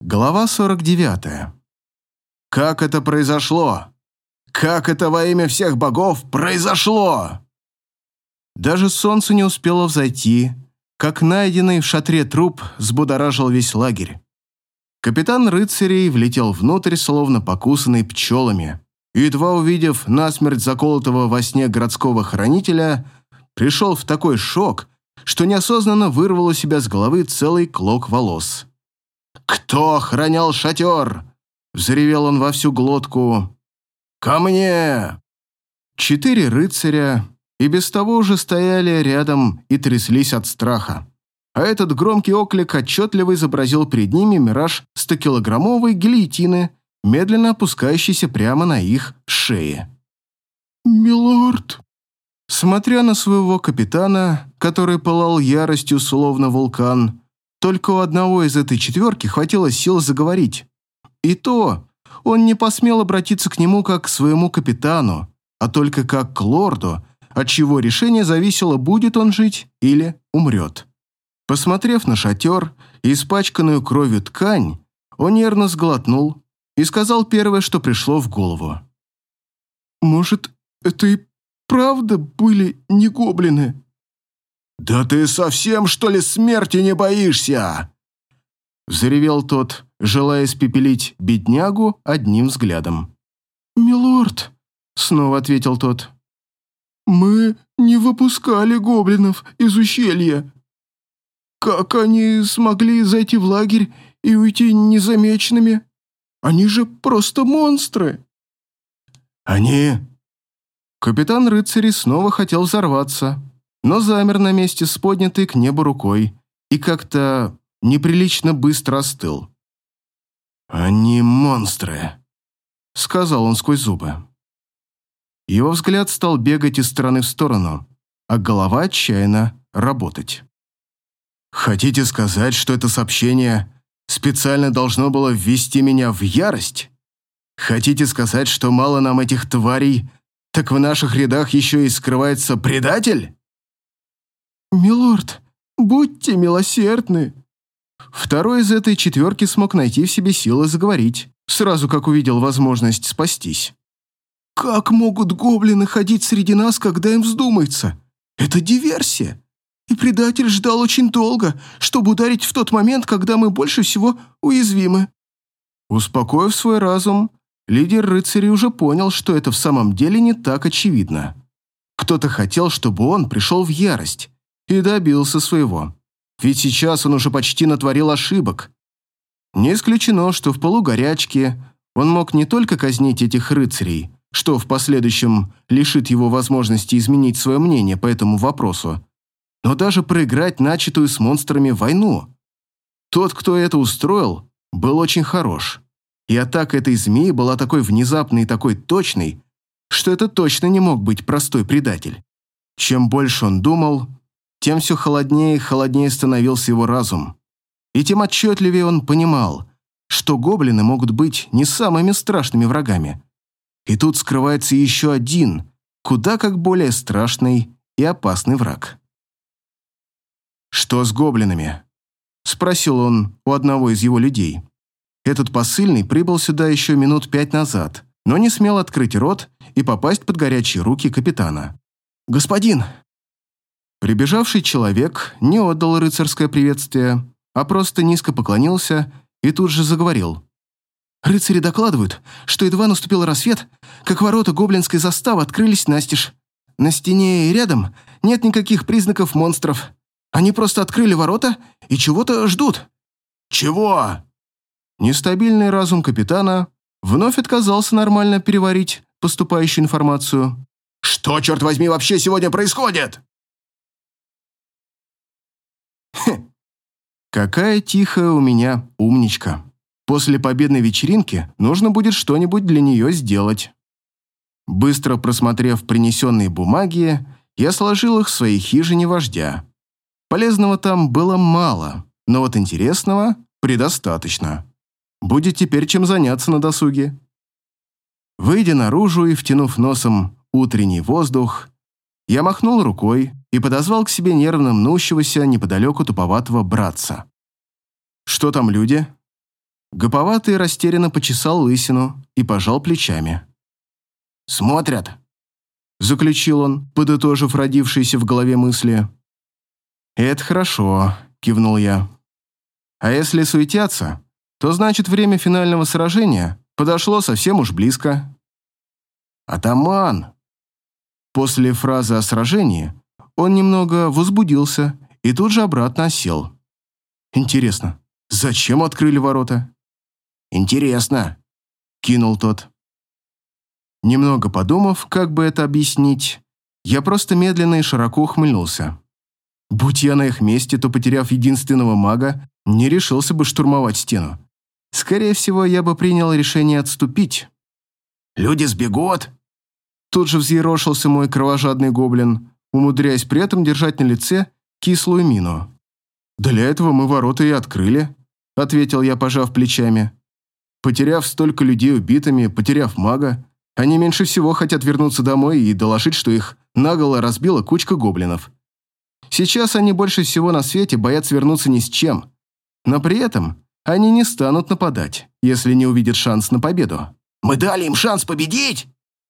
Глава 49. Как это произошло? Как это во имя всех богов произошло? Даже солнце не успело взойти, как найденный в шатре труп взбудоражил весь лагерь. Капитан рыцарей влетел внутрь, словно покусанный пчелами, и, едва увидев насмерть заколотого во сне городского хранителя, пришел в такой шок, что неосознанно вырвал у себя с головы целый клок волос. «Кто охранял шатер?» — взревел он во всю глотку. «Ко мне!» Четыре рыцаря и без того уже стояли рядом и тряслись от страха. А этот громкий оклик отчетливо изобразил перед ними мираж 100-килограммовой гильотины, медленно опускающейся прямо на их шеи. «Милорд!» Смотря на своего капитана, который пылал яростью словно вулкан, только у одного из этой четверки хватило сил заговорить. И то он не посмел обратиться к нему как к своему капитану, а только как к лорду, от чьего решения зависело, будет он жить или умрет. Посмотрев на шатер и испачканную кровью ткань, он нервно сглотнул и сказал первое, что пришло в голову. «Может, это и правда были не гоблины?» «Да ты совсем, что ли, смерти не боишься?» Взревел тот, желая испепелить беднягу одним взглядом. «Милорд», — снова ответил тот, — «мы не выпускали гоблинов из ущелья. Как они смогли зайти в лагерь и уйти незамеченными? Они же просто монстры!» «Они...» Капитан рыцарей снова хотел взорваться, но замер на месте с поднятой к небу рукой и как-то неприлично быстро остыл. «Они монстры», — сказал он сквозь зубы. Его взгляд стал бегать из стороны в сторону, а голова отчаянно работать. «Хотите сказать, что это сообщение специально должно было ввести меня в ярость? Хотите сказать, что мало нам этих тварей, так в наших рядах еще и скрывается предатель?» «Милорд, будьте милосердны!» Второй из этой четверки смог найти в себе силы заговорить, сразу как увидел возможность спастись. «Как могут гоблины ходить среди нас, когда им вздумается? Это диверсия. И предатель ждал очень долго, чтобы ударить в тот момент, когда мы больше всего уязвимы». Успокоив свой разум, лидер рыцарей уже понял, что это в самом деле не так очевидно. Кто-то хотел, чтобы он пришел в ярость, и добился своего. Ведь сейчас он уже почти натворил ошибок. Не исключено, что в полугорячке он мог не только казнить этих рыцарей, что в последующем лишит его возможности изменить свое мнение по этому вопросу, но даже проиграть начатую с монстрами войну. Тот, кто это устроил, был очень хорош. И атака этой змеи была такой внезапной и такой точной, что это точно не мог быть простой предатель. Чем больше он думал, тем все холоднее и холоднее становился его разум. И тем отчетливее он понимал, что гоблины могут быть не самыми страшными врагами. И тут скрывается еще один, куда как более страшный и опасный враг. «Что с гоблинами?» — спросил он у одного из его людей. Этот посыльный прибыл сюда еще минут пять назад, но не смел открыть рот и попасть под горячие руки капитана. «Господин, Прибежавший человек не отдал рыцарское приветствие, а просто низко поклонился и тут же заговорил. «Рыцари докладывают, что едва наступил рассвет, как ворота гоблинской заставы открылись настежь. На стене и рядом нет никаких признаков монстров. Они просто открыли ворота и чего-то ждут». «Чего?» Нестабильный разум капитана вновь отказался нормально переварить поступающую информацию. «Что, черт возьми, вообще сегодня происходит?» Хе. Какая тихая у меня умничка. После победной вечеринки нужно будет что-нибудь для нее сделать. Быстро просмотрев принесенные бумаги, я сложил их в своей хижине вождя. Полезного там было мало, но вот интересного предостаточно. Будет теперь чем заняться на досуге. Выйдя наружу и втянув носом утренний воздух, я махнул рукой и подозвал к себе нервно мнущегося неподалеку туповатого братца. «Что там люди?» Гоповатый растерянно почесал лысину и пожал плечами. «Смотрят», — заключил он, подытожив родившиеся в голове мысли. «Это хорошо», — кивнул я. «А если суетятся, то значит время финального сражения подошло совсем уж близко». «Атаман!» После фразы о сражении он немного возбудился и тут же обратно осел. «Интересно, зачем открыли ворота?» «Интересно», — кинул тот. Немного подумав, как бы это объяснить, я просто медленно и широко ухмыльнулся. Будь я на их месте, то, потеряв единственного мага, не решился бы штурмовать стену. Скорее всего, я бы принял решение отступить. «Люди сбегут!» Тут же взъерошился мой кровожадный гоблин, умудряясь при этом держать на лице кислую мину. «Для этого мы ворота и открыли», — ответил я, пожав плечами. «Потеряв столько людей убитыми, потеряв мага, они меньше всего хотят вернуться домой и доложить, что их наголо разбила кучка гоблинов. Сейчас они больше всего на свете боятся вернуться ни с чем. Но при этом они не станут нападать, если не увидят шанс на победу. «Мы дали им шанс победить!»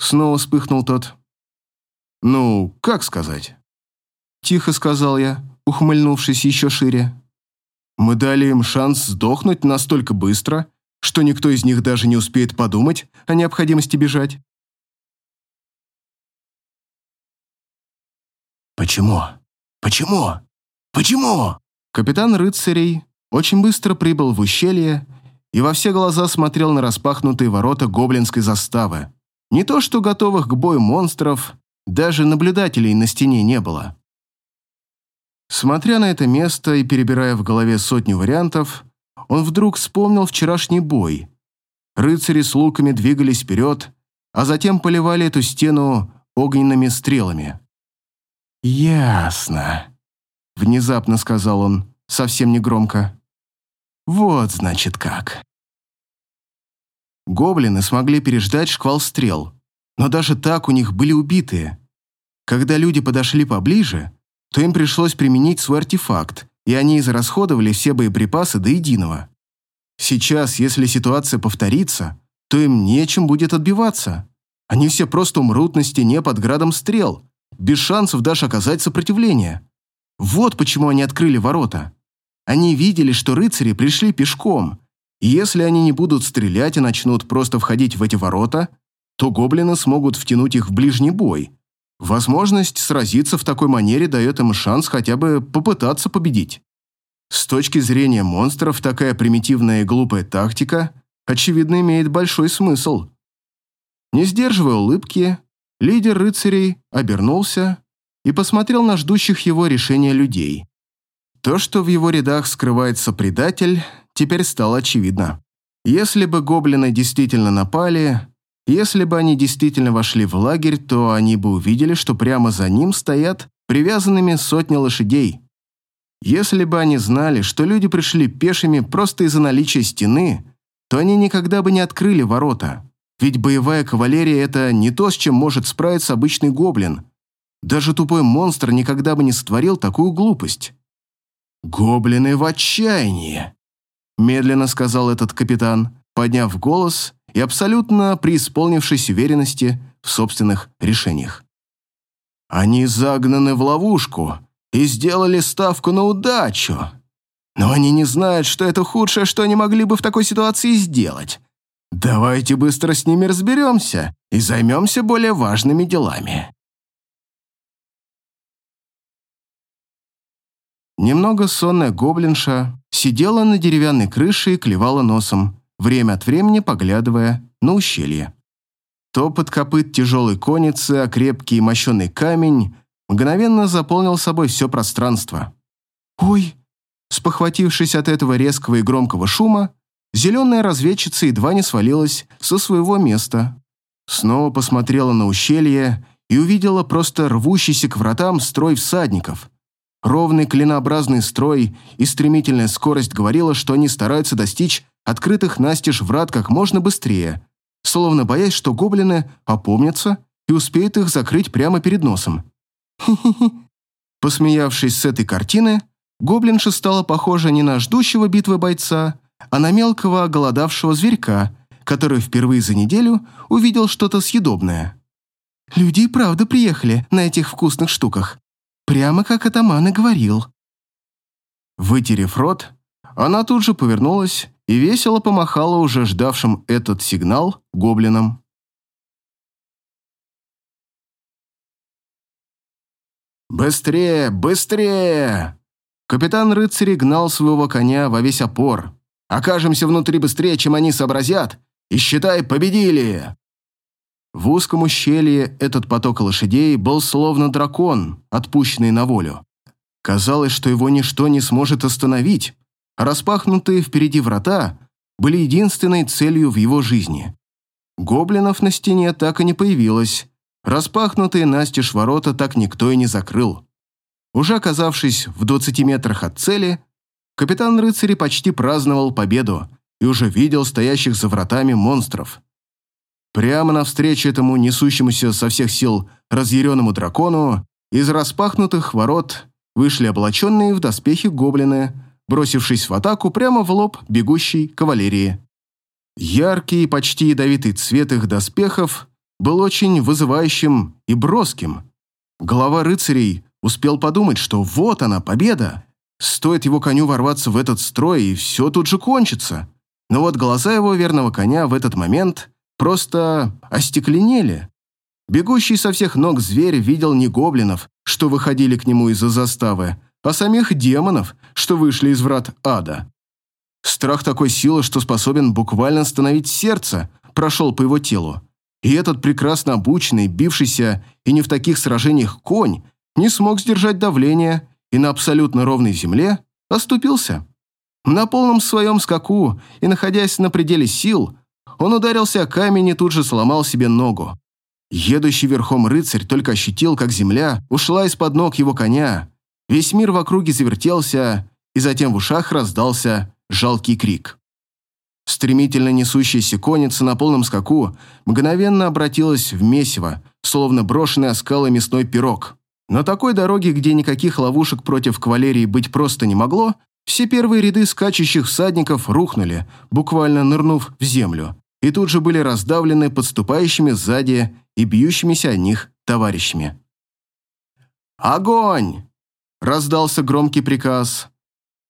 Снова вспыхнул тот. «Ну, как сказать?» Тихо сказал я, ухмыльнувшись еще шире. «Мы дали им шанс сдохнуть настолько быстро, что никто из них даже не успеет подумать о необходимости бежать». «Почему? Почему? Почему?» Капитан рыцарей очень быстро прибыл в ущелье и во все глаза смотрел на распахнутые ворота гоблинской заставы. Не то что готовых к бою монстров, даже наблюдателей на стене не было. Смотря на это место и перебирая в голове сотню вариантов, он вдруг вспомнил вчерашний бой. Рыцари с луками двигались вперед, а затем поливали эту стену огненными стрелами. «Ясно», — внезапно сказал он, совсем негромко. «Вот, значит, как». Гоблины смогли переждать шквал стрел, но даже так у них были убитые. Когда люди подошли поближе, то им пришлось применить свой артефакт, и они израсходовали все боеприпасы до единого. Сейчас, если ситуация повторится, то им нечем будет отбиваться. Они все просто умрут на стене под градом стрел, без шансов даже оказать сопротивление. Вот почему они открыли ворота. Они видели, что рыцари пришли пешком, и если они не будут стрелять и начнут просто входить в эти ворота, то гоблины смогут втянуть их в ближний бой. Возможность сразиться в такой манере дает им шанс хотя бы попытаться победить. С точки зрения монстров, такая примитивная и глупая тактика, очевидно, имеет большой смысл. Не сдерживая улыбки, лидер рыцарей обернулся и посмотрел на ждущих его решения людей. То, что в его рядах скрывается предатель, теперь стало очевидно. Если бы гоблины действительно напали, если бы они действительно вошли в лагерь, то они бы увидели, что прямо за ним стоят привязанными сотни лошадей. Если бы они знали, что люди пришли пешими просто из-за наличия стены, то они никогда бы не открыли ворота. Ведь боевая кавалерия – это не то, с чем может справиться обычный гоблин. Даже тупой монстр никогда бы не сотворил такую глупость. «Гоблины в отчаянии», – медленно сказал этот капитан, подняв голос и абсолютно преисполнившись уверенности в собственных решениях. Они загнаны в ловушку и сделали ставку на удачу. Но они не знают, что это худшее, что они могли бы в такой ситуации сделать. Давайте быстро с ними разберемся и займемся более важными делами. Немного сонная гоблинша сидела на деревянной крыше и клевала носом, время от времени поглядывая на ущелье. Топот копыт тяжелой конницы, а крепкий и мощеный камень мгновенно заполнил собой все пространство. «Ой!» Спохватившись от этого резкого и громкого шума, зеленая разведчица едва не свалилась со своего места. Снова посмотрела на ущелье и увидела просто рвущийся к вратам строй всадников. Ровный клинообразный строй и стремительная скорость говорила, что они стараются достичь открытых настежь врат как можно быстрее, словно боясь, что гоблины опомнятся и успеют их закрыть прямо перед носом. Хи-хи-хи. Посмеявшись с этой картины, гоблинша стала похожа не на ждущего битвы бойца, а на мелкого голодавшего зверька, который впервые за неделю увидел что-то съедобное. «Люди и правда приехали на этих вкусных штуках, прямо как атаман и говорил». Вытерев рот, она тут же повернулась и весело помахала уже ждавшим этот сигнал гоблинам. «Быстрее, быстрее!» Капитан рыцарей гнал своего коня во весь опор. «Окажемся внутри быстрее, чем они сообразят, и, считай, победили!» В узком ущелье этот поток лошадей был словно дракон, отпущенный на волю. Казалось, что его ничто не сможет остановить, а распахнутые впереди врата были единственной целью в его жизни. Гоблинов на стене так и не появилось, Распахнутые настежь ворота так никто и не закрыл. Уже оказавшись в 20 метрах от цели, капитан рыцарей почти праздновал победу и уже видел стоящих за вратами монстров. Прямо навстречу этому несущемуся со всех сил разъяренному дракону из распахнутых ворот вышли облаченные в доспехи гоблины, бросившись в атаку прямо в лоб бегущей кавалерии. Яркий и почти ядовитый цвет их доспехов был очень вызывающим и броским. Глава рыцарей успел подумать, что вот она, победа. Стоит его коню ворваться в этот строй, и все тут же кончится. Но вот глаза его верного коня в этот момент просто остекленели. Бегущий со всех ног зверь видел не гоблинов, что выходили к нему из-за заставы, а самих демонов, что вышли из врат ада. Страх такой силы, что способен буквально остановить сердце, прошел по его телу. И этот прекрасно обученный, бившийся и не в таких сражениях конь не смог сдержать давление и на абсолютно ровной земле оступился. На полном своем скаку и находясь на пределе сил, он ударился о камень и тут же сломал себе ногу. Едущий верхом рыцарь только ощутил, как земля ушла из-под ног его коня. Весь мир в округе завертелся, и затем в ушах раздался жалкий крик. Стремительно несущаяся конница на полном скаку мгновенно обратилась в месиво, словно брошенный о скалы мясной пирог. На такой дороге, где никаких ловушек против кавалерии быть просто не могло, все первые ряды скачущих всадников рухнули, буквально нырнув в землю, и тут же были раздавлены подступающими сзади и бьющимися о них товарищами. «Огонь!» – раздался громкий приказ.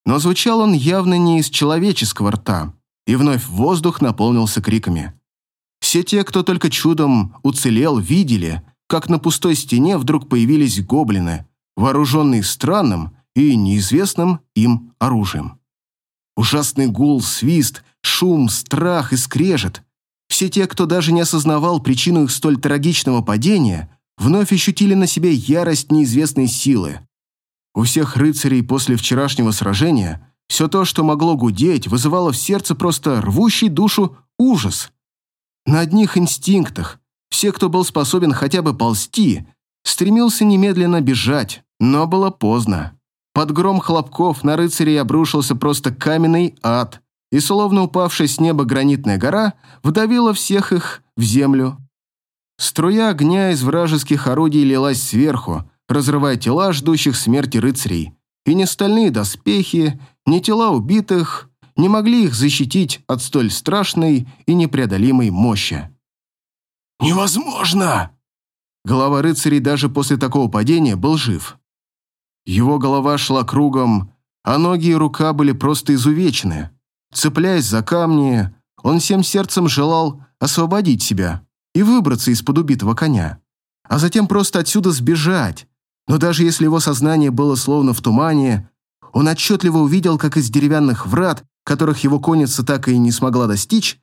Но звучал он явно не из человеческого рта и вновь воздух наполнился криками. Все те, кто только чудом уцелел, видели, как на пустой стене вдруг появились гоблины, вооруженные странным и неизвестным им оружием. Ужасный гул, свист, шум, страх и скрежет. Все те, кто даже не осознавал причину их столь трагичного падения, вновь ощутили на себе ярость неизвестной силы. У всех рыцарей после вчерашнего сражения все то, что могло гудеть, вызывало в сердце просто рвущий душу ужас. На одних инстинктах все, кто был способен хотя бы ползти, стремился немедленно бежать, но было поздно. Под гром хлопков на рыцарей обрушился просто каменный ад, и словно упавшая с неба гранитная гора вдавила всех их в землю. Струя огня из вражеских орудий лилась сверху, разрывая тела ждущих смерти рыцарей, и не стальные доспехи, ни тела убитых не могли их защитить от столь страшной и непреодолимой мощи. «Невозможно!» Голова рыцарей даже после такого падения был жив. Его голова шла кругом, а ноги и рука были просто изувечены. Цепляясь за камни, он всем сердцем желал освободить себя и выбраться из-под убитого коня, а затем просто отсюда сбежать. Но даже если его сознание было словно в тумане, он отчетливо увидел, как из деревянных врат, которых его конница так и не смогла достичь,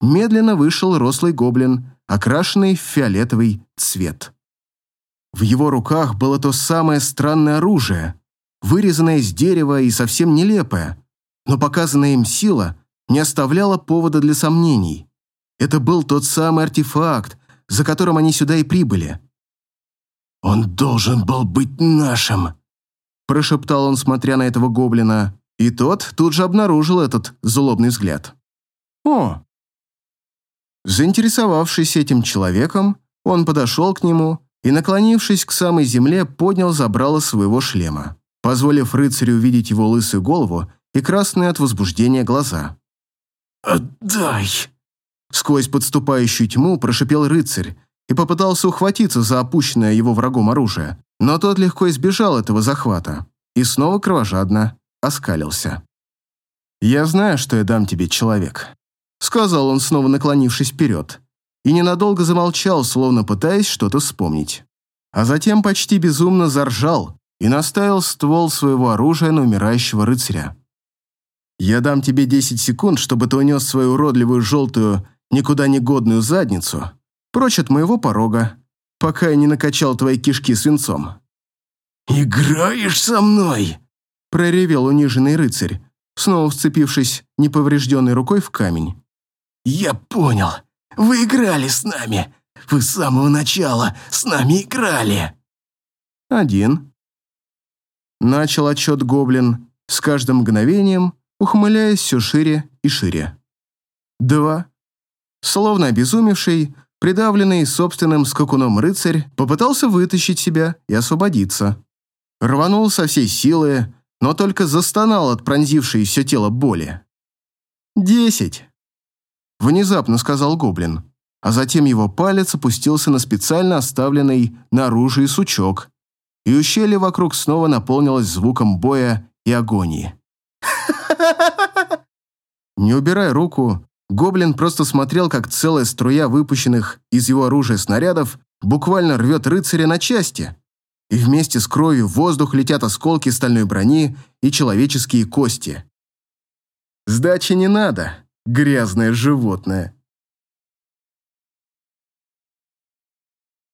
медленно вышел рослый гоблин, окрашенный в фиолетовый цвет. В его руках было то самое странное оружие, вырезанное из дерева и совсем нелепое, но показанная им сила не оставляла повода для сомнений. Это был тот самый артефакт, за которым они сюда и прибыли. «Он должен был быть нашим», прошептал он, смотря на этого гоблина, и тот тут же обнаружил этот злобный взгляд. «О!» Заинтересовавшись этим человеком, он подошел к нему и, наклонившись к самой земле, поднял забрало своего шлема, позволив рыцарю увидеть его лысую голову и красные от возбуждения глаза. «Отдай!» Сквозь подступающую тьму прошипел рыцарь и попытался ухватиться за опущенное его врагом оружие, но тот легко избежал этого захвата и снова кровожадно оскалился. «Я знаю, что я дам тебе, человек», — сказал он, снова наклонившись вперед, и ненадолго замолчал, словно пытаясь что-то вспомнить. А затем почти безумно заржал и наставил ствол своего оружия на умирающего рыцаря. «Я дам тебе 10 секунд, чтобы ты унес свою уродливую желтую, никуда не годную задницу прочь от моего порога, пока я не накачал твои кишки свинцом». «Играешь со мной?» – проревел униженный рыцарь, снова вцепившись неповрежденной рукой в камень. «Я понял. Вы играли с нами. Вы с самого начала с нами играли». «Один». Начал отчет гоблин, с каждым мгновением ухмыляясь все шире и шире. Два. Словно обезумевший, придавленный собственным скакуном рыцарь, попытался вытащить себя и освободиться. Рванул со всей силы, но только застонал от пронзившей все тело боли. «Десять!» Внезапно сказал гоблин, а затем его палец опустился на специально оставленный наружу сучок, и ущелье вокруг снова наполнилось звуком боя и агонии. Не убирая руку, гоблин просто смотрел, как целая струя выпущенных из его оружия снарядов буквально рвет рыцаря на части, и вместе с кровью в воздух летят осколки стальной брони и человеческие кости. «Сдачи не надо, грязное животное»,